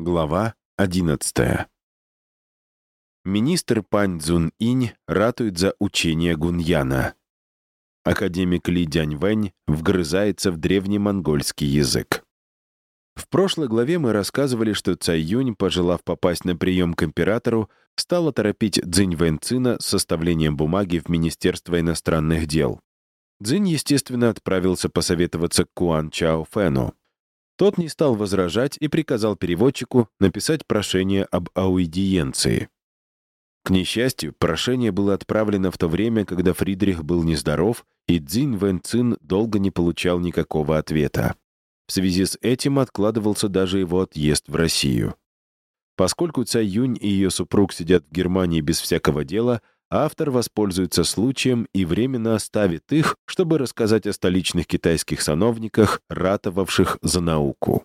Глава 11. Министр Пань Цзун Инь ратует за учение Гуньяна. Академик Ли Дяньвэнь вгрызается в древний монгольский язык. В прошлой главе мы рассказывали, что Цай Юнь, пожелав попасть на прием к императору, стала торопить Цзинь Вэньцина с составлением бумаги в Министерство иностранных дел. Цзинь, естественно, отправился посоветоваться к Куан Чао Фэну. Тот не стал возражать и приказал переводчику написать прошение об аудиенции. К несчастью, прошение было отправлено в то время, когда Фридрих был нездоров, и Цзинь Вэн Цин долго не получал никакого ответа. В связи с этим откладывался даже его отъезд в Россию. Поскольку Цай Юнь и ее супруг сидят в Германии без всякого дела, автор воспользуется случаем и временно оставит их, чтобы рассказать о столичных китайских сановниках, ратовавших за науку.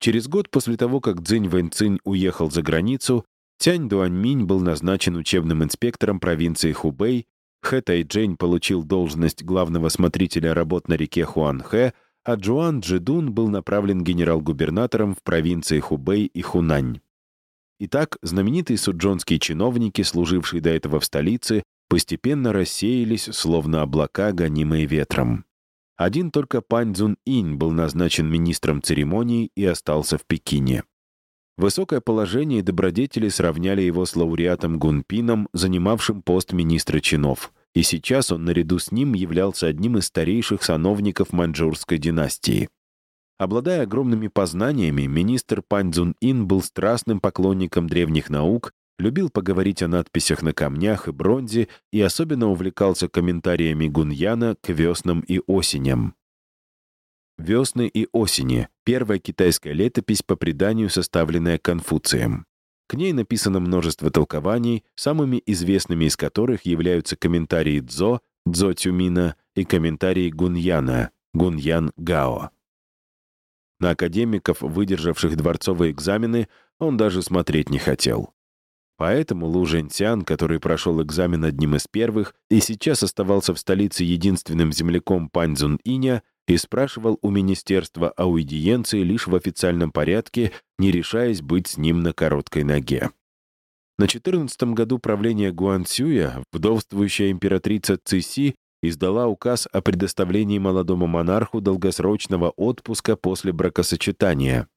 Через год после того, как Цзинь Вэньцинь уехал за границу, Тянь Дуаньминь был назначен учебным инспектором провинции Хубэй, Хэ Тайчжэнь получил должность главного смотрителя работ на реке Хуанхэ, а Джуан Джидун был направлен генерал-губернатором в провинции Хубэй и Хунань. Итак, знаменитые суджонские чиновники, служившие до этого в столице, постепенно рассеялись, словно облака, гонимые ветром. Один только Пань Цзун Инь был назначен министром церемоний и остался в Пекине. Высокое положение добродетели сравняли его с лауреатом Гунпином, занимавшим пост министра чинов, и сейчас он наряду с ним являлся одним из старейших сановников маньчжурской династии. Обладая огромными познаниями, министр Пань Цзун Ин был страстным поклонником древних наук, любил поговорить о надписях на камнях и бронзе и особенно увлекался комментариями Гуньяна к веснам и осеням. «Весны и осени» — первая китайская летопись по преданию, составленная Конфуцием. К ней написано множество толкований, самыми известными из которых являются комментарии Цзо, Цзо Тюмина и комментарии Гуньяна, Гуньян Гао. На академиков, выдержавших дворцовые экзамены, он даже смотреть не хотел. Поэтому Лу Жэньцян, который прошел экзамен одним из первых и сейчас оставался в столице единственным земляком Паньцзун Иня, и спрашивал у министерства аудиенции лишь в официальном порядке, не решаясь быть с ним на короткой ноге. На 14 году правления Гуансюя вдовствующая императрица Циси издала указ о предоставлении молодому монарху долгосрочного отпуска после бракосочетания.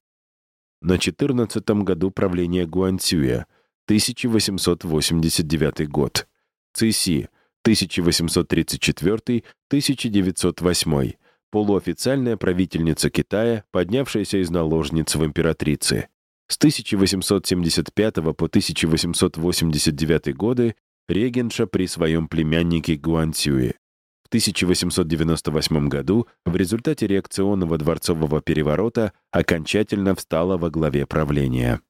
На 14 году правления Гуанцюя, 1889 год. Циси, 1834-1908, полуофициальная правительница Китая, поднявшаяся из наложниц в императрицы. С 1875 по 1889 годы регенша при своем племяннике Гуанцюе. В 1898 году в результате реакционного дворцового переворота окончательно встала во главе правления.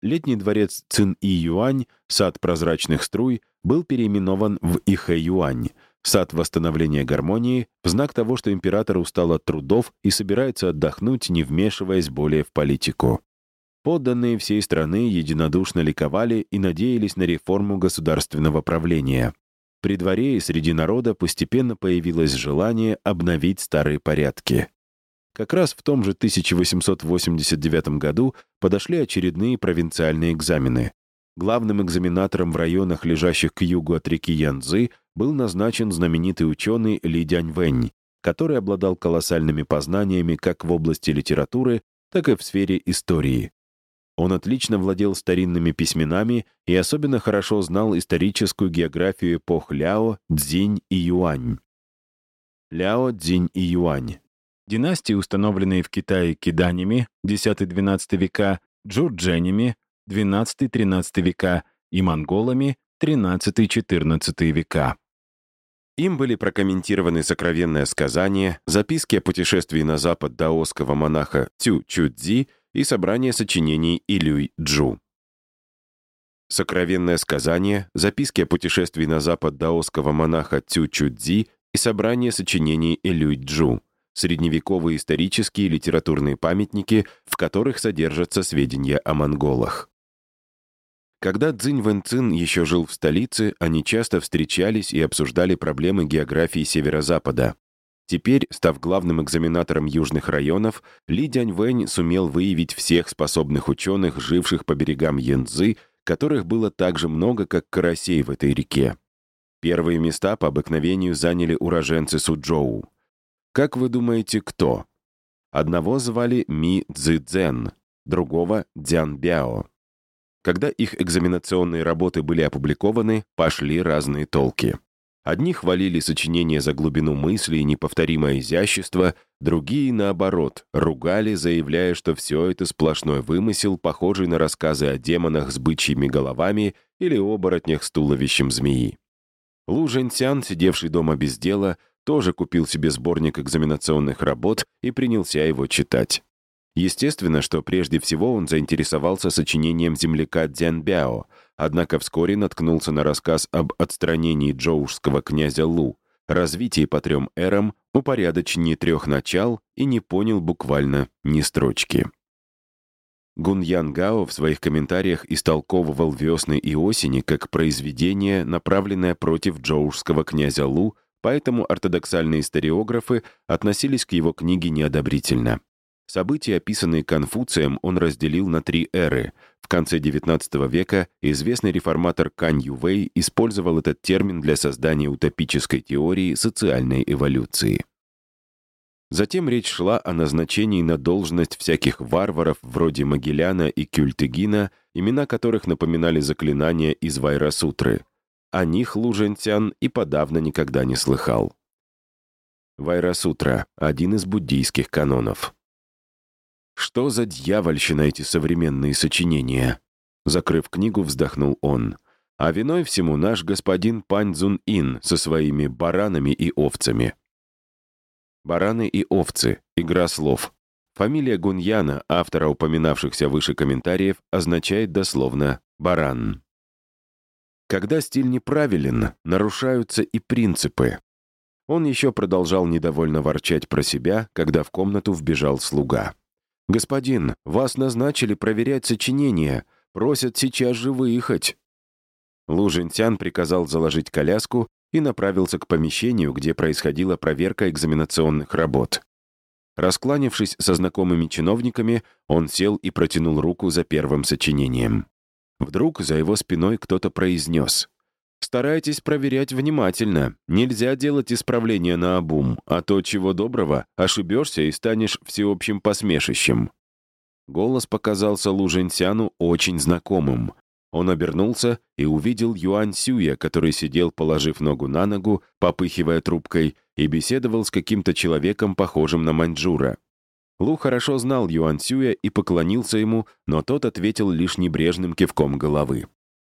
Летний дворец Цин-И-Юань, сад прозрачных струй, был переименован в Ихэ-Юань, сад восстановления гармонии, в знак того, что император устал от трудов и собирается отдохнуть, не вмешиваясь более в политику. Подданные всей страны единодушно ликовали и надеялись на реформу государственного правления. При дворе и среди народа постепенно появилось желание обновить старые порядки. Как раз в том же 1889 году подошли очередные провинциальные экзамены. Главным экзаменатором в районах, лежащих к югу от реки Янцзы, был назначен знаменитый ученый Ли Дяньвэнь, который обладал колоссальными познаниями как в области литературы, так и в сфере истории. Он отлично владел старинными письменами и особенно хорошо знал историческую географию эпох Ляо, Цзинь и Юань. Ляо, Цзинь и Юань. Династии, установленные в Китае киданями, X-XII века, джурдженями, XII-XIII века и монголами, XIII-XIV века. Им были прокомментированы сокровенное сказание, записки о путешествии на запад даосского монаха Цю Чудзи и собрание сочинений Илюй Джу. Сокровенное сказание, записки о путешествии на запад даосского монаха Цю Чудзи и собрание сочинений Илюй Джу, средневековые исторические и литературные памятники, в которых содержатся сведения о монголах. Когда Цзинь Вэнцин еще жил в столице, они часто встречались и обсуждали проблемы географии северо-запада. Теперь, став главным экзаменатором южных районов, Ли Дяньвэнь сумел выявить всех способных ученых, живших по берегам Янцзы, которых было так же много, как карасей в этой реке. Первые места по обыкновению заняли уроженцы Суджоу. Как вы думаете, кто? Одного звали Ми Цзэцзэн, другого — Дзян Бяо. Когда их экзаменационные работы были опубликованы, пошли разные толки. Одни хвалили сочинение за глубину мысли и неповторимое изящество, другие, наоборот, ругали, заявляя, что все это сплошной вымысел, похожий на рассказы о демонах с бычьими головами или оборотнях с туловищем змеи. Лу Жэньсян, сидевший дома без дела, тоже купил себе сборник экзаменационных работ и принялся его читать. Естественно, что прежде всего он заинтересовался сочинением земляка Дзян Бяо — однако вскоре наткнулся на рассказ об отстранении джоушского князя Лу, развитии по трем эрам, упорядочении трех начал и не понял буквально ни строчки. Гуньян Гао в своих комментариях истолковывал «Весны и осени» как произведение, направленное против джоушского князя Лу, поэтому ортодоксальные историографы относились к его книге неодобрительно. События, описанные Конфуцием, он разделил на три эры. В конце XIX века известный реформатор Кань Ювей использовал этот термин для создания утопической теории социальной эволюции. Затем речь шла о назначении на должность всяких варваров вроде Магеляна и Кюльтегина, имена которых напоминали заклинания из Вайрасутры. О них Лужентян и подавно никогда не слыхал. Вайрасутра — один из буддийских канонов. Что за дьявольщина эти современные сочинения? Закрыв книгу, вздохнул он. А виной всему наш господин Пань Ин со своими баранами и овцами. Бараны и овцы. Игра слов. Фамилия Гуньяна, автора упоминавшихся выше комментариев, означает дословно «баран». Когда стиль неправилен, нарушаются и принципы. Он еще продолжал недовольно ворчать про себя, когда в комнату вбежал слуга. «Господин, вас назначили проверять сочинение. Просят сейчас же выехать». Лу Жинтян приказал заложить коляску и направился к помещению, где происходила проверка экзаменационных работ. Раскланившись со знакомыми чиновниками, он сел и протянул руку за первым сочинением. Вдруг за его спиной кто-то произнес. Старайтесь проверять внимательно. Нельзя делать исправления на обум, а то, чего доброго, ошибешься и станешь всеобщим посмешищем». Голос показался Луженсяну очень знакомым. Он обернулся и увидел Юань Сюя, который сидел, положив ногу на ногу, попыхивая трубкой, и беседовал с каким-то человеком, похожим на маньчжура. Лу хорошо знал Юань Сюя и поклонился ему, но тот ответил лишь небрежным кивком головы.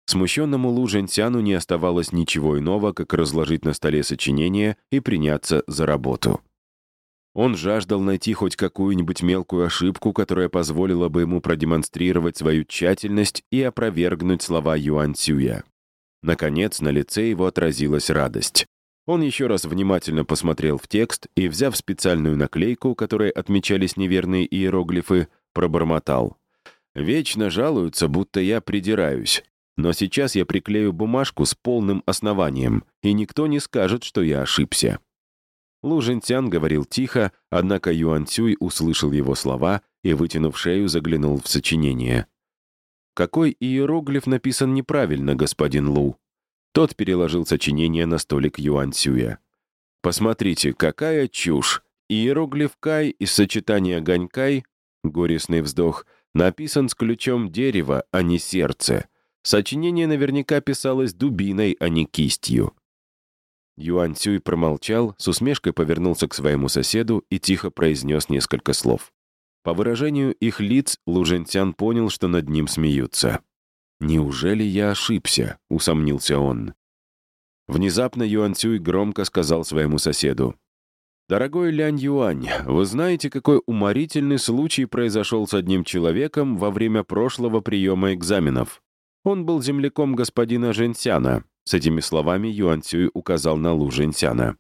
Смущенному Лу Жэньсяну не оставалось ничего иного, как разложить на столе сочинение и приняться за работу. Он жаждал найти хоть какую-нибудь мелкую ошибку, которая позволила бы ему продемонстрировать свою тщательность и опровергнуть слова Юань Цюя. Наконец, на лице его отразилась радость. Он еще раз внимательно посмотрел в текст и, взяв специальную наклейку, которой отмечались неверные иероглифы, пробормотал. «Вечно жалуются, будто я придираюсь. Но сейчас я приклею бумажку с полным основанием, и никто не скажет, что я ошибся». Лу Жинтян говорил тихо, однако Юан Цюй услышал его слова и, вытянув шею, заглянул в сочинение. «Какой иероглиф написан неправильно, господин Лу?» Тот переложил сочинение на столик Юан Цюя. «Посмотрите, какая чушь! Иероглиф «кай» из сочетания «ганькай» — горестный вздох — написан с ключом дерева, а не сердце. Сочинение наверняка писалось дубиной, а не кистью. Юань Цюй промолчал, с усмешкой повернулся к своему соседу и тихо произнес несколько слов. По выражению их лиц Лужентян понял, что над ним смеются. «Неужели я ошибся?» — усомнился он. Внезапно Юань Цюй громко сказал своему соседу. «Дорогой Лянь Юань, вы знаете, какой уморительный случай произошел с одним человеком во время прошлого приема экзаменов? Он был земляком господина Женсяна. С этими словами Юан Цюй указал на Лу Женсяна.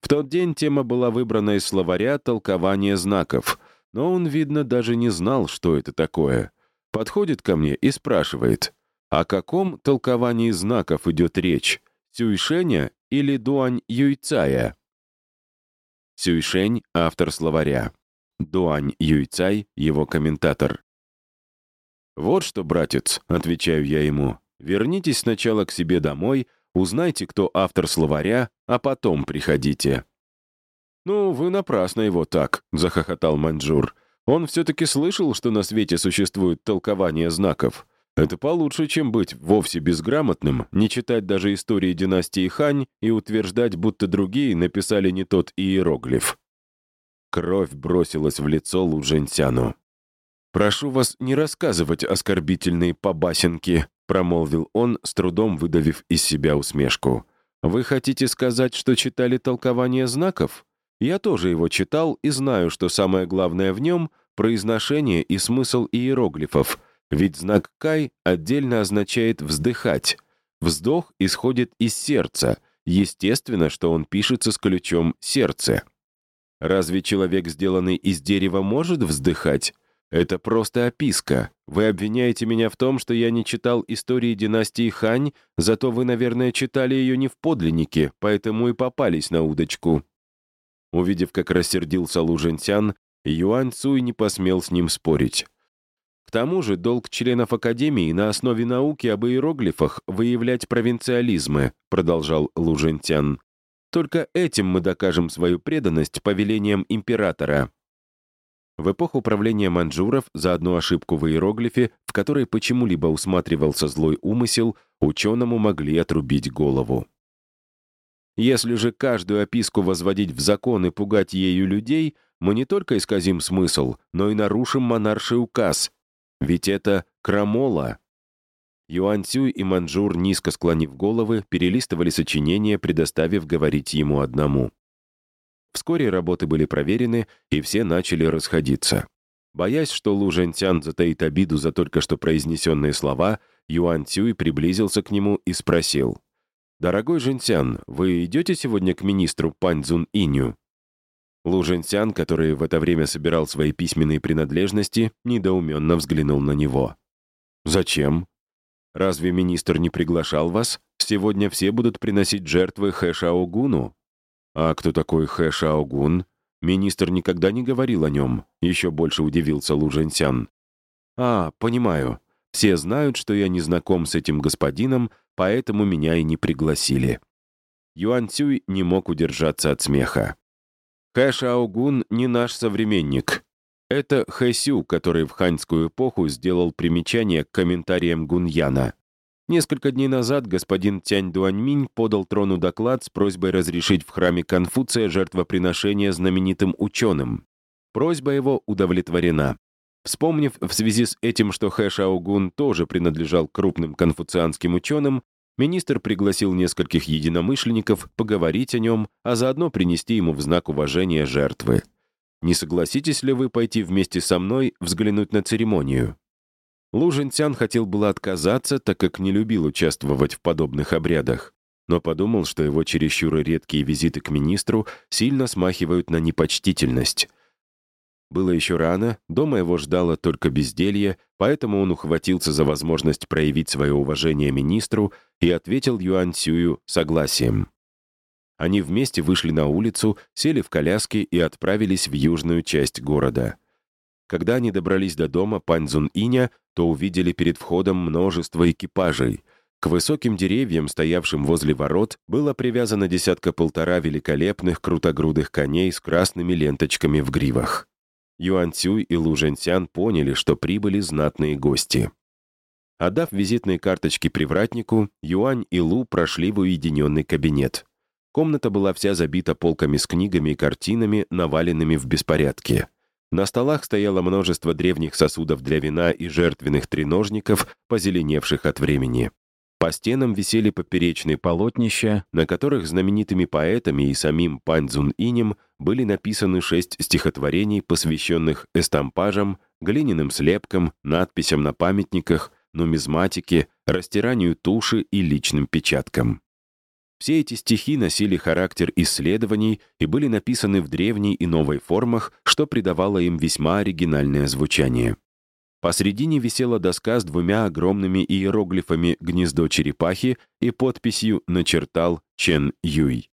В тот день тема была выбрана из словаря «Толкование знаков», но он, видно, даже не знал, что это такое. Подходит ко мне и спрашивает, о каком толковании знаков идет речь, Цюйшеня или Дуань Юйцая? Сюйшень — автор словаря. Дуань Юйцай — его комментатор. «Вот что, братец», — отвечаю я ему, — «вернитесь сначала к себе домой, узнайте, кто автор словаря, а потом приходите». «Ну, вы напрасно его так», — захохотал Маньчжур. «Он все-таки слышал, что на свете существует толкование знаков. Это получше, чем быть вовсе безграмотным, не читать даже истории династии Хань и утверждать, будто другие написали не тот иероглиф». Кровь бросилась в лицо Лужентяну. «Прошу вас не рассказывать оскорбительные побасенки», промолвил он, с трудом выдавив из себя усмешку. «Вы хотите сказать, что читали толкование знаков? Я тоже его читал и знаю, что самое главное в нем — произношение и смысл иероглифов, ведь знак «кай» отдельно означает «вздыхать». Вздох исходит из сердца, естественно, что он пишется с ключом «сердце». Разве человек, сделанный из дерева, может вздыхать? Это просто описка. Вы обвиняете меня в том, что я не читал истории династии Хань, зато вы, наверное, читали ее не в подлиннике, поэтому и попались на удочку». Увидев, как рассердился Лу Жэньсян, Юань Цуй не посмел с ним спорить. К тому же долг членов Академии на основе науки об иероглифах выявлять провинциализмы, продолжал Лу Жэньсян. Только этим мы докажем свою преданность повелениям императора. В эпоху правления маньчжуров за одну ошибку в иероглифе, в которой почему-либо усматривался злой умысел, ученому могли отрубить голову. Если же каждую описку возводить в закон и пугать ею людей, мы не только исказим смысл, но и нарушим монарший указ. Ведь это крамола. Юань Цюй и Манжур, низко склонив головы, перелистывали сочинение, предоставив говорить ему одному. Вскоре работы были проверены, и все начали расходиться. Боясь, что Лу Жэньцян затаит обиду за только что произнесенные слова, Юань Цюй приблизился к нему и спросил. «Дорогой Жэньцян, вы идете сегодня к министру Пань Цзун Иню?» Лу Жэньцян, который в это время собирал свои письменные принадлежности, недоуменно взглянул на него. «Зачем? Разве министр не приглашал вас? Сегодня все будут приносить жертвы Хэ Шаогуну, «А кто такой Хэ Шаогун?» Министр никогда не говорил о нем, еще больше удивился Лу Жэньсян. «А, понимаю. Все знают, что я не знаком с этим господином, поэтому меня и не пригласили». Юань Цюй не мог удержаться от смеха. «Хэ Шаогун не наш современник. Это Хэ Сю, который в ханьскую эпоху сделал примечание к комментариям Гуньяна. Несколько дней назад господин Тянь Дуаньминь подал трону доклад с просьбой разрешить в храме Конфуция жертвоприношение знаменитым ученым. Просьба его удовлетворена. Вспомнив в связи с этим, что Хэ Шаогун тоже принадлежал крупным конфуцианским ученым, министр пригласил нескольких единомышленников поговорить о нем, а заодно принести ему в знак уважения жертвы. Не согласитесь ли вы пойти вместе со мной взглянуть на церемонию? Лужентян хотел было отказаться, так как не любил участвовать в подобных обрядах, но подумал, что его чересчур редкие визиты к министру сильно смахивают на непочтительность. Было еще рано, дома его ждало только безделье, поэтому он ухватился за возможность проявить свое уважение министру и ответил Юань Сюю согласием. Они вместе вышли на улицу, сели в коляски и отправились в южную часть города. Когда они добрались до дома Паньцзун Иня, то увидели перед входом множество экипажей. К высоким деревьям, стоявшим возле ворот, было привязано десятка-полтора великолепных крутогрудых коней с красными ленточками в гривах. Юань Цюй и Лу Жэньсян поняли, что прибыли знатные гости. Отдав визитные карточки привратнику, Юань и Лу прошли в уединенный кабинет. Комната была вся забита полками с книгами и картинами, наваленными в беспорядке. На столах стояло множество древних сосудов для вина и жертвенных треножников, позеленевших от времени. По стенам висели поперечные полотнища, на которых знаменитыми поэтами и самим Паньцзун Инем были написаны шесть стихотворений, посвященных эстампажам, глиняным слепкам, надписям на памятниках, нумизматике, растиранию туши и личным печаткам. Все эти стихи носили характер исследований и были написаны в древней и новой формах, что придавало им весьма оригинальное звучание. Посредине висела доска с двумя огромными иероглифами «Гнездо черепахи» и подписью «Начертал Чен Юй».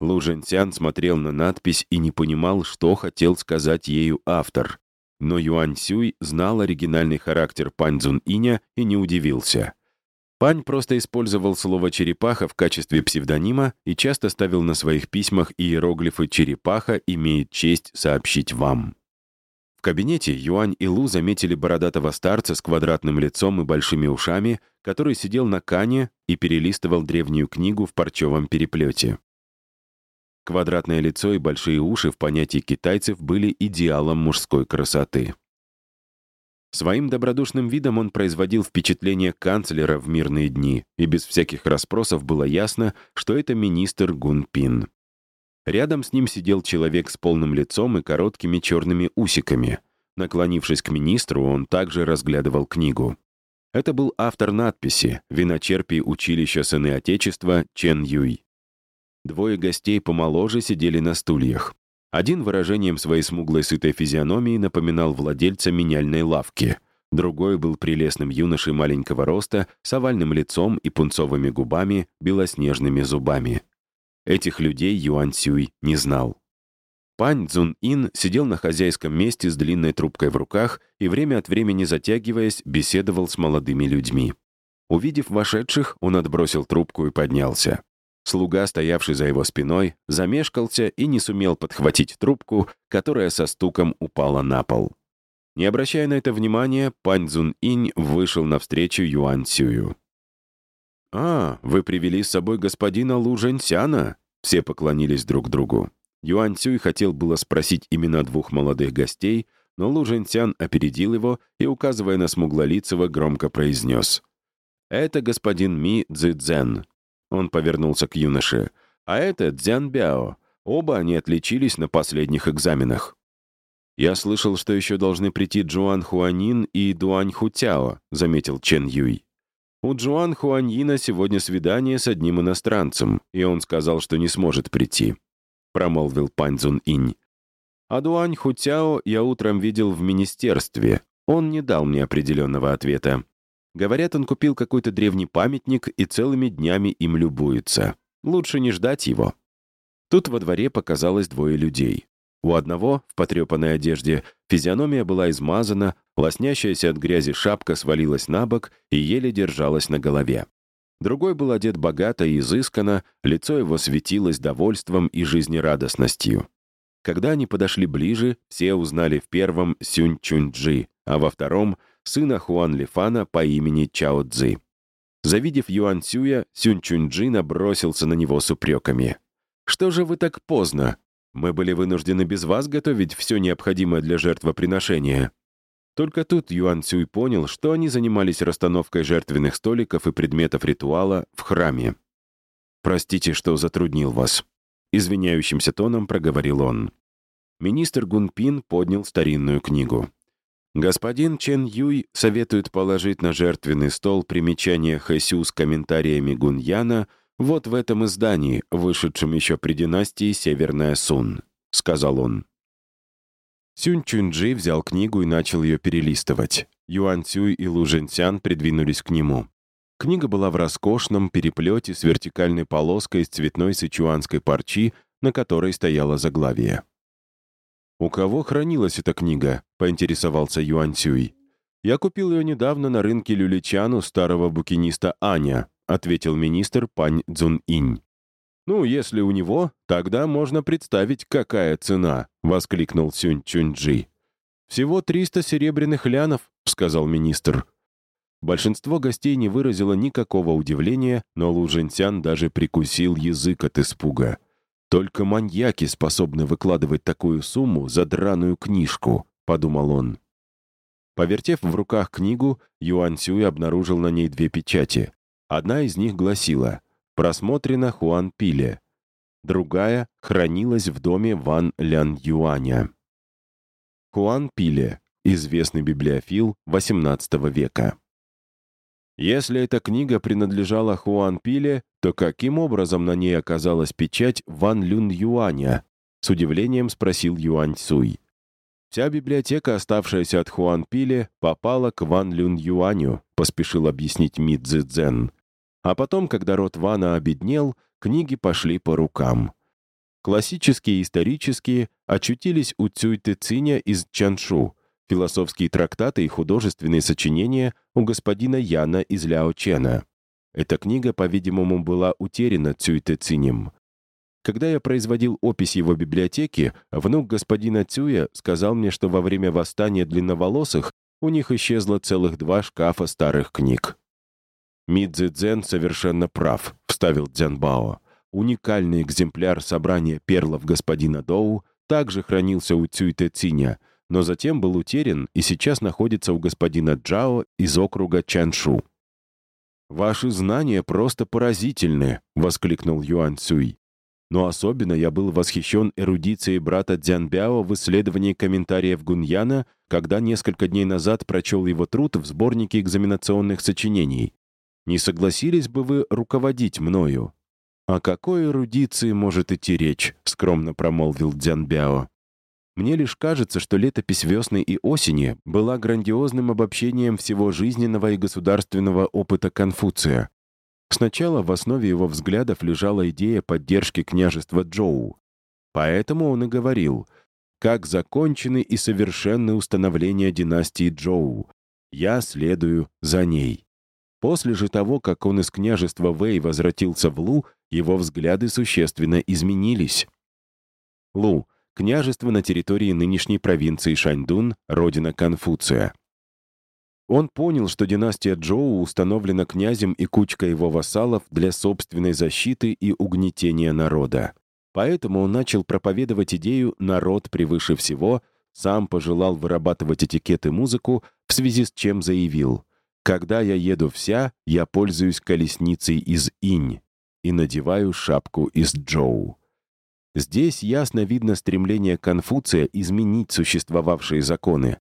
Лу Жэньсян смотрел на надпись и не понимал, что хотел сказать ею автор. Но Юань Сюй знал оригинальный характер Пань Цзун Иня и не удивился. Пань просто использовал слово «черепаха» в качестве псевдонима и часто ставил на своих письмах иероглифы «черепаха имеет честь сообщить вам». В кабинете Юань и Лу заметили бородатого старца с квадратным лицом и большими ушами, который сидел на кане и перелистывал древнюю книгу в парчевом переплете. Квадратное лицо и большие уши в понятии китайцев были идеалом мужской красоты. Своим добродушным видом он производил впечатление канцлера в мирные дни, и без всяких расспросов было ясно, что это министр Гун Пин. Рядом с ним сидел человек с полным лицом и короткими черными усиками. Наклонившись к министру, он также разглядывал книгу. Это был автор надписи «Виночерпий училища Сыны Отечества» Чен Юй. Двое гостей помоложе сидели на стульях. Один выражением своей смуглой сытой физиономии напоминал владельца меняльной лавки. Другой был прелестным юношей маленького роста, с овальным лицом и пунцовыми губами, белоснежными зубами. Этих людей Юань Сюй не знал. Пань Цзун Ин сидел на хозяйском месте с длинной трубкой в руках и время от времени затягиваясь, беседовал с молодыми людьми. Увидев вошедших, он отбросил трубку и поднялся. Слуга, стоявший за его спиной, замешкался и не сумел подхватить трубку, которая со стуком упала на пол. Не обращая на это внимания, Пань Цзун Инь вышел навстречу Юань Цюю. «А, вы привели с собой господина Лу Жэньсяна?» Все поклонились друг другу. Юань Цюй хотел было спросить имена двух молодых гостей, но Лу Жэньсян опередил его и, указывая на смуглолицего, громко произнес. «Это господин Ми Цзэцзэн, он повернулся к юноше. «А это Дзян Бяо. Оба они отличились на последних экзаменах». «Я слышал, что еще должны прийти Джуан Хуанин и Дуань Хутяо», — заметил Чен Юй. «У Джуан Хуаньина сегодня свидание с одним иностранцем, и он сказал, что не сможет прийти», — промолвил Пань Цзун Инь. «А Дуань Хутяо я утром видел в министерстве. Он не дал мне определенного ответа. Говорят, он купил какой-то древний памятник и целыми днями им любуется. Лучше не ждать его. Тут во дворе показалось двое людей. У одного, в потрепанной одежде, физиономия была измазана, лоснящаяся от грязи шапка свалилась на бок и еле держалась на голове. Другой был одет богато и изысканно, лицо его светилось довольством и жизнерадостностью. Когда они подошли ближе, все узнали в первом Сюнь Чунь-Джи, а во втором сына Хуан Лифана по имени Чао Цзы. Завидев Юан Цюя, Сюнь Чуньджи набросился на него с упреками. «Что же вы так поздно? Мы были вынуждены без вас готовить все необходимое для жертвоприношения». Только тут Юан Цюй понял, что они занимались расстановкой жертвенных столиков и предметов ритуала в храме. «Простите, что затруднил вас», — извиняющимся тоном проговорил он. Министр Гунпин поднял старинную книгу. Господин Чен Юй советует положить на жертвенный стол примечание Хэсю с комментариями Гуньяна вот в этом издании, вышедшем еще при династии Северная Сун, — сказал он. Сюнь Чунджи взял книгу и начал ее перелистывать. Юан Цюй и Лу Жэньсян придвинулись к нему. Книга была в роскошном переплете с вертикальной полоской из цветной сычуанской парчи, на которой стояло заглавие. «У кого хранилась эта книга?» — поинтересовался Юань Цюй. «Я купил ее недавно на рынке Люличану старого букиниста Аня», — ответил министр Пань Цзун Инь. «Ну, если у него, тогда можно представить, какая цена», — воскликнул Сюнь Чуньджи. «Всего 300 серебряных лянов», — сказал министр. Большинство гостей не выразило никакого удивления, но Лу Жэньсян даже прикусил язык от испуга. «Только маньяки способны выкладывать такую сумму за драную книжку», — подумал он. Повертев в руках книгу, Юань Сюй обнаружил на ней две печати. Одна из них гласила «Просмотрено Хуан Пиле». Другая хранилась в доме Ван Лян Юаня. Хуан Пиле, известный библиофил XVIII века. Если эта книга принадлежала Хуан Пиле, то каким образом на ней оказалась печать Ван Люн Юаня? С удивлением спросил Юань Цуй. Вся библиотека, оставшаяся от Хуан Пиле, попала к Ван Люн Юаню, поспешил объяснить Ми Цзи Цзэн. А потом, когда род Вана обеднел, книги пошли по рукам. классические и исторические, очутились у Цюй Циня из Чаншу, философские трактаты и художественные сочинения у господина Яна из Ляо Чена. Эта книга, по-видимому, была утеряна Цюй Цинем. Когда я производил опись его библиотеки, внук господина Цюя сказал мне, что во время восстания длинноволосых у них исчезло целых два шкафа старых книг. «Мидзи Цзэн совершенно прав», — вставил Дзянбао. Уникальный экземпляр собрания перлов господина Доу также хранился у Цюйте Циня, но затем был утерян и сейчас находится у господина Джао из округа Чаншу. «Ваши знания просто поразительны», — воскликнул Юань Цюй. Но особенно я был восхищен эрудицией брата Дзянбяо в исследовании комментариев Гуньяна, когда несколько дней назад прочел его труд в сборнике экзаменационных сочинений. Не согласились бы вы руководить мною?» «О какой эрудиции может идти речь?» — скромно промолвил Дзянбяо. «Мне лишь кажется, что летопись весны и осени была грандиозным обобщением всего жизненного и государственного опыта Конфуция. Сначала в основе его взглядов лежала идея поддержки княжества Джоу. Поэтому он и говорил, как закончены и совершенны установления династии Джоу. Я следую за ней. После же того, как он из княжества Вэй возвратился в Лу, его взгляды существенно изменились. Лу — княжество на территории нынешней провинции Шаньдун, родина Конфуция. Он понял, что династия Джоу установлена князем и кучкой его вассалов для собственной защиты и угнетения народа. Поэтому он начал проповедовать идею «народ превыше всего», сам пожелал вырабатывать этикет и музыку, в связи с чем заявил когда я еду вся, я пользуюсь колесницей из инь и надеваю шапку из джоу. Здесь ясно видно стремление Конфуция изменить существовавшие законы.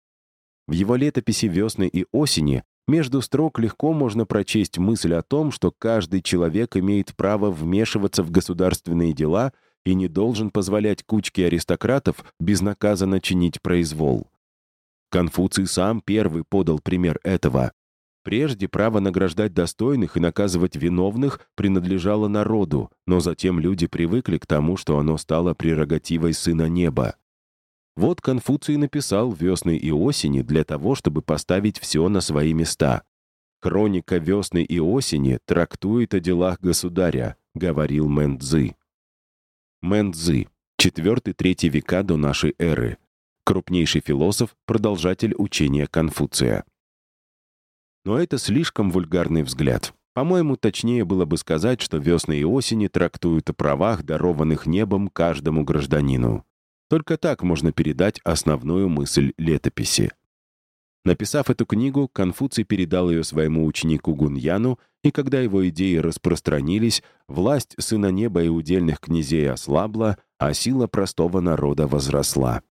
В его летописи «Весны и осени» между строк легко можно прочесть мысль о том, что каждый человек имеет право вмешиваться в государственные дела и не должен позволять кучке аристократов безнаказанно чинить произвол. Конфуций сам первый подал пример этого. Прежде право награждать достойных и наказывать виновных принадлежало народу, но затем люди привыкли к тому, что оно стало прерогативой Сына Неба. Вот Конфуций написал «Весны и осени» для того, чтобы поставить все на свои места. «Хроника весны и осени трактует о делах государя», — говорил Мэн Цзы. Мэн Цзы, 4-3 века до нашей эры, крупнейший философ, продолжатель учения Конфуция. Но это слишком вульгарный взгляд. По-моему, точнее было бы сказать, что весны и осени трактуют о правах, дарованных небом каждому гражданину. Только так можно передать основную мысль летописи. Написав эту книгу, Конфуций передал ее своему ученику Гуньяну, и когда его идеи распространились, власть Сына Неба и удельных князей ослабла, а сила простого народа возросла.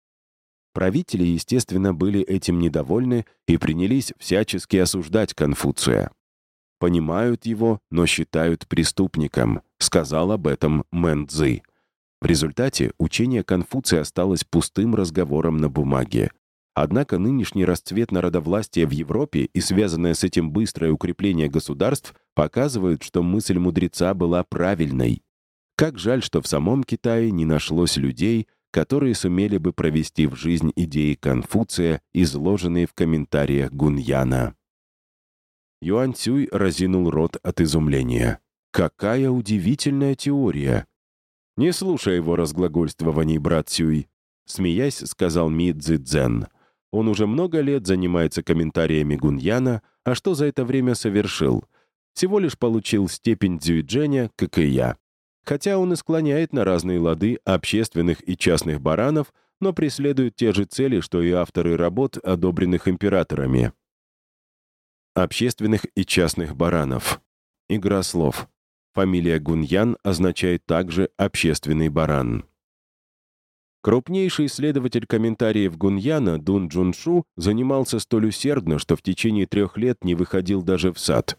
Правители, естественно, были этим недовольны и принялись всячески осуждать Конфуция. «Понимают его, но считают преступником», — сказал об этом Мэн Цзы. В результате учение Конфуция осталось пустым разговором на бумаге. Однако нынешний расцвет народовластия в Европе и связанное с этим быстрое укрепление государств показывают, что мысль мудреца была правильной. Как жаль, что в самом Китае не нашлось людей, которые сумели бы провести в жизнь идеи Конфуция, изложенные в комментариях Гуньяна. Юань Цюй разинул рот от изумления. «Какая удивительная теория!» «Не слушай его разглагольствований, брат Цюй», смеясь, сказал Ми Цзэн. Он уже много лет занимается комментариями Гуньяна, а что за это время совершил? Всего лишь получил степень Цзюйджэня, как и я хотя он и склоняет на разные лады общественных и частных баранов, но преследует те же цели, что и авторы работ, одобренных императорами. Общественных и частных баранов. Игра слов. Фамилия Гуньян означает также «общественный баран». Крупнейший исследователь комментариев Гуньяна Дун Джуншу занимался столь усердно, что в течение трех лет не выходил даже в сад.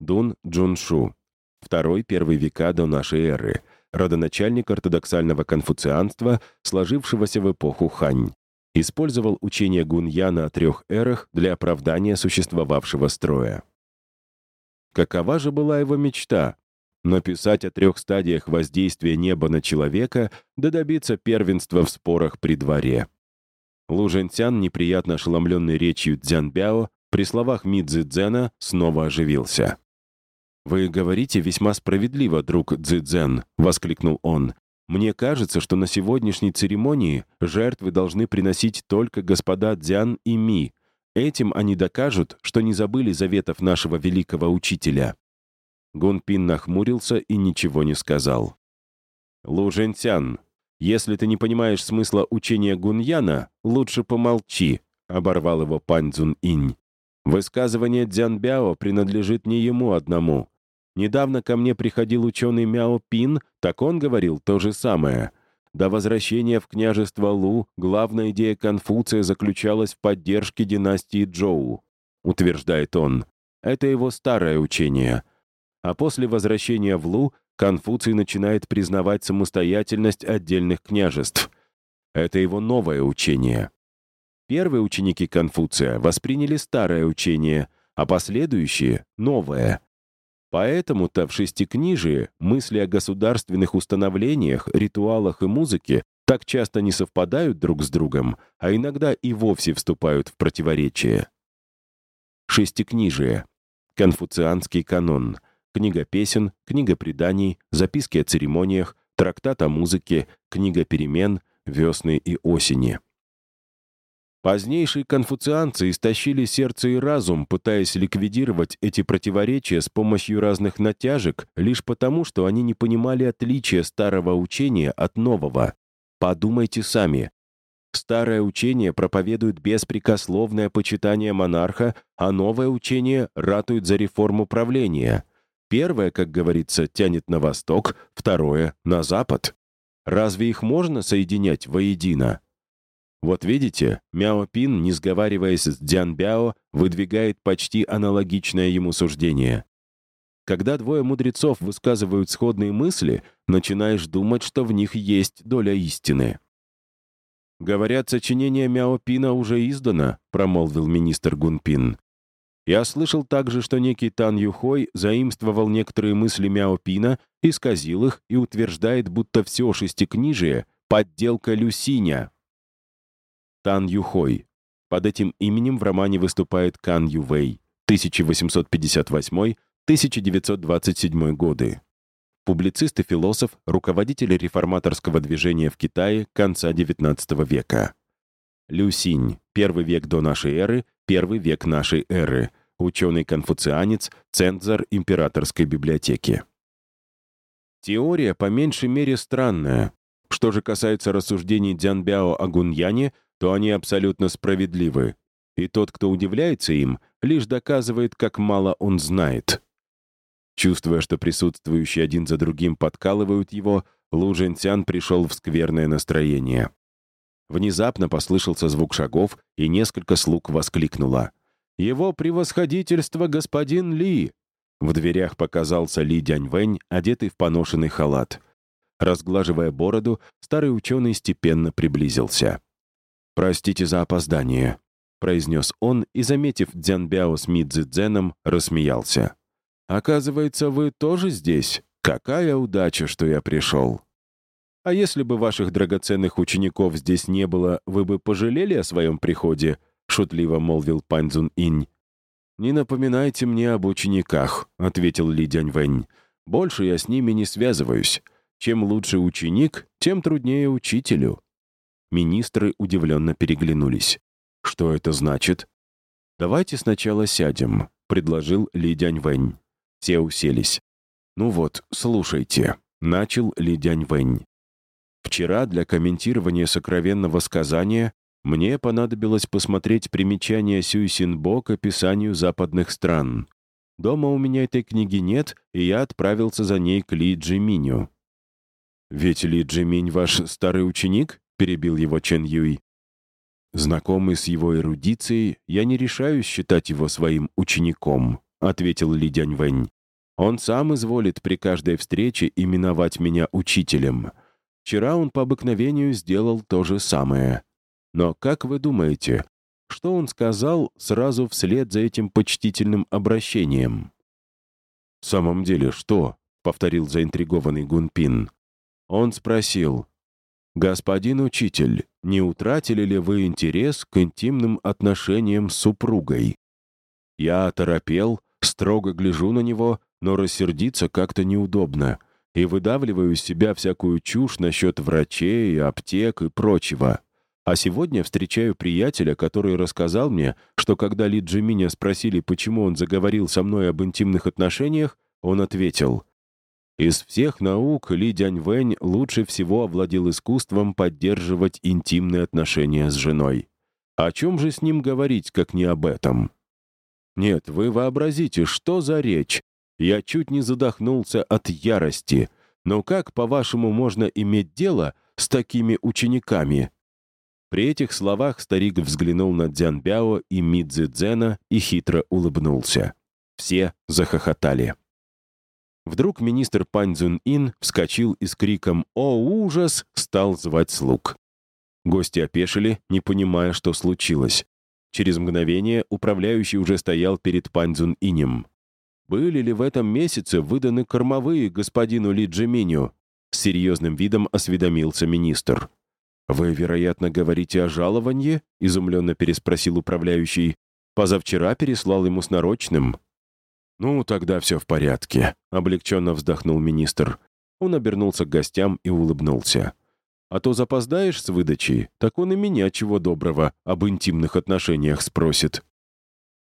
Дун Джуншу второй-первый века до нашей эры, родоначальник ортодоксального конфуцианства, сложившегося в эпоху Хань. Использовал учение Гуньяна о трех эрах для оправдания существовавшего строя. Какова же была его мечта? написать о трех стадиях воздействия неба на человека да добиться первенства в спорах при дворе. Лу Жэньцян, неприятно ошеломленный речью Цзянбяо, при словах Ми Цзэцзэна снова оживился. «Вы говорите весьма справедливо, друг Цзэцзэн», — воскликнул он. «Мне кажется, что на сегодняшней церемонии жертвы должны приносить только господа Дзян и Ми. Этим они докажут, что не забыли заветов нашего великого учителя». Гунпин нахмурился и ничего не сказал. «Лу Жэньцян, если ты не понимаешь смысла учения Гуньяна, лучше помолчи», — оборвал его Пань Цзун Инь. «Высказывание Дзянбяо принадлежит не ему одному. Недавно ко мне приходил ученый Мяо Пин, так он говорил то же самое. До возвращения в княжество Лу главная идея Конфуция заключалась в поддержке династии Джоу, утверждает он. Это его старое учение. А после возвращения в Лу Конфуций начинает признавать самостоятельность отдельных княжеств. Это его новое учение. Первые ученики Конфуция восприняли старое учение, а последующие — новое. Поэтому-то в Шестикнижии мысли о государственных установлениях, ритуалах и музыке так часто не совпадают друг с другом, а иногда и вовсе вступают в противоречие. Шестикнижие. Конфуцианский канон — книга песен, книга преданий, записки о церемониях, трактат о музыке, книга перемен, весны и осени. Позднейшие конфуцианцы истощили сердце и разум, пытаясь ликвидировать эти противоречия с помощью разных натяжек, лишь потому, что они не понимали отличия старого учения от нового. Подумайте сами. Старое учение проповедует беспрекословное почитание монарха, а новое учение ратует за реформу правления — Первое, как говорится, тянет на восток, второе — на запад. Разве их можно соединять воедино? Вот видите, Мяо Пин, не сговариваясь с Дзян Бяо, выдвигает почти аналогичное ему суждение. Когда двое мудрецов высказывают сходные мысли, начинаешь думать, что в них есть доля истины. «Говорят, сочинение Мяо Пина уже издано», — промолвил министр Гунпин. Я слышал также, что некий Тан Юхой заимствовал некоторые мысли Мяо Пина, исказил их и утверждает, будто все шестикнижие — подделка Люсиня. Тан Юхой. Под этим именем в романе выступает Кан Ювей, 1858-1927 годы. Публицист и философ, руководитель реформаторского движения в Китае конца XIX века. Люсинь, первый век до нашей эры, первый век нашей эры, ученый-конфуцианец, цензор императорской библиотеки. Теория по меньшей мере странная. Что же касается рассуждений Дзянбяо о Гуньяне, то они абсолютно справедливы. И тот, кто удивляется им, лишь доказывает, как мало он знает. Чувствуя, что присутствующие один за другим подкалывают его, Лу Жэньцян пришел в скверное настроение. Внезапно послышался звук шагов, и несколько слуг воскликнуло. «Его превосходительство господин Ли!» В дверях показался Ли Дяньвэнь, одетый в поношенный халат. Разглаживая бороду, старый ученый степенно приблизился. «Простите за опоздание», — произнес он и, заметив Дзянбяо с Мидзи рассмеялся. «Оказывается, вы тоже здесь? Какая удача, что я пришел!» А если бы ваших драгоценных учеников здесь не было, вы бы пожалели о своем приходе?» — шутливо молвил Паньцзун Инь. «Не напоминайте мне об учениках», — ответил Ли Дяньвэнь. «Больше я с ними не связываюсь. Чем лучше ученик, тем труднее учителю». Министры удивленно переглянулись. «Что это значит?» «Давайте сначала сядем», — предложил Ли Дяньвэнь. Все уселись. «Ну вот, слушайте», — начал Ли Дяньвэнь. Вчера для комментирования сокровенного сказания мне понадобилось посмотреть примечания Сюйсинбо к описанию западных стран. Дома у меня этой книги нет, и я отправился за ней к Ли Джиминю. «Ведь Ли Джиминь ваш старый ученик?» — перебил его Чен Юй. «Знакомый с его эрудицией, я не решаюсь считать его своим учеником», — ответил Ли Дяньвэнь. «Он сам изволит при каждой встрече именовать меня учителем». Вчера он по обыкновению сделал то же самое. Но как вы думаете, что он сказал сразу вслед за этим почтительным обращением? «В самом деле, что?» — повторил заинтригованный Гунпин. Он спросил, «Господин учитель, не утратили ли вы интерес к интимным отношениям с супругой?» Я оторопел, строго гляжу на него, но рассердиться как-то неудобно и выдавливаю из себя всякую чушь насчет врачей, аптек и прочего. А сегодня встречаю приятеля, который рассказал мне, что когда Ли Джиминя спросили, почему он заговорил со мной об интимных отношениях, он ответил, «Из всех наук Ли Дяньвэнь лучше всего овладел искусством поддерживать интимные отношения с женой. О чем же с ним говорить, как не об этом?» Нет, вы вообразите, что за речь? Я чуть не задохнулся от ярости. Но как, по-вашему, можно иметь дело с такими учениками?» При этих словах старик взглянул на Дзянбяо и Мидзи Дзена и хитро улыбнулся. Все захохотали. Вдруг министр Пань Цзун Ин вскочил и с криком «О, ужас!» стал звать слуг. Гости опешили, не понимая, что случилось. Через мгновение управляющий уже стоял перед Паньцзун Инем. «Были ли в этом месяце выданы кормовые господину Ли Джиминю?» С серьезным видом осведомился министр. «Вы, вероятно, говорите о жаловании?» — изумленно переспросил управляющий. «Позавчера переслал ему с нарочным». «Ну, тогда все в порядке», — облегченно вздохнул министр. Он обернулся к гостям и улыбнулся. А то запоздаешь с выдачей, так он и меня чего доброго об интимных отношениях спросит.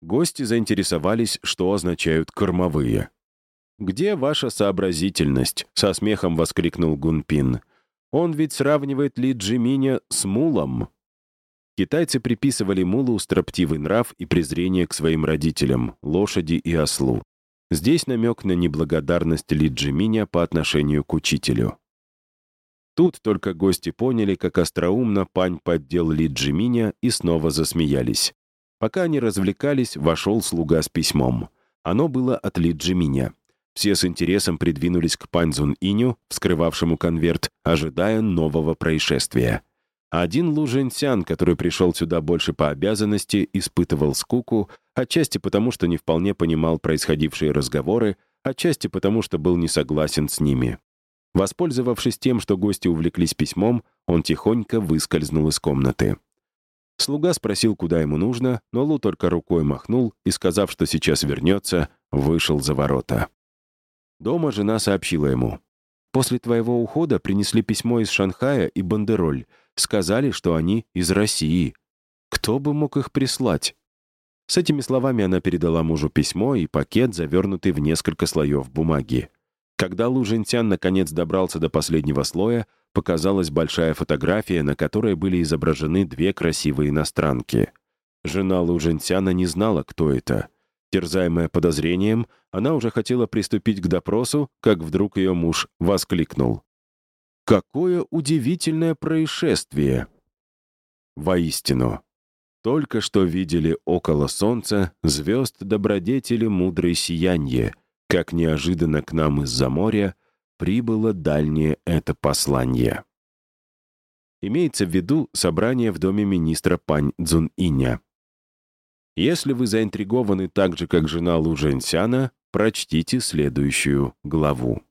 Гости заинтересовались, что означают кормовые. «Где ваша сообразительность?» — со смехом воскликнул Гунпин. «Он ведь сравнивает Ли Джиминя с мулом». Китайцы приписывали мулу строптивый нрав и презрение к своим родителям, лошади и ослу. Здесь намек на неблагодарность Ли Джиминя по отношению к учителю. Тут только гости поняли, как остроумно пань поддел Ли Джиминя и снова засмеялись. Пока они развлекались, вошел слуга с письмом. Оно было от Ли Джиминя. Все с интересом придвинулись к пань Зун Иню, вскрывавшему конверт, ожидая нового происшествия. Один Лу Жэньсян, который пришел сюда больше по обязанности, испытывал скуку, отчасти потому, что не вполне понимал происходившие разговоры, отчасти потому, что был не согласен с ними. Воспользовавшись тем, что гости увлеклись письмом, он тихонько выскользнул из комнаты. Слуга спросил, куда ему нужно, но Лу только рукой махнул и, сказав, что сейчас вернется, вышел за ворота. Дома жена сообщила ему. «После твоего ухода принесли письмо из Шанхая и бандероль. Сказали, что они из России. Кто бы мог их прислать?» С этими словами она передала мужу письмо и пакет, завернутый в несколько слоев бумаги. Когда Лу Жентян наконец добрался до последнего слоя, показалась большая фотография, на которой были изображены две красивые иностранки. Жена Лу Жентяна не знала, кто это. Терзаемая подозрением, она уже хотела приступить к допросу, как вдруг ее муж воскликнул. «Какое удивительное происшествие!» Воистину, только что видели около солнца звезд добродетели мудрой сиянье — как неожиданно к нам из-за моря прибыло дальнее это послание. Имеется в виду собрание в доме министра Пань Цзун-Иня. Если вы заинтригованы так же, как жена Лу Жэньсяна, прочтите следующую главу.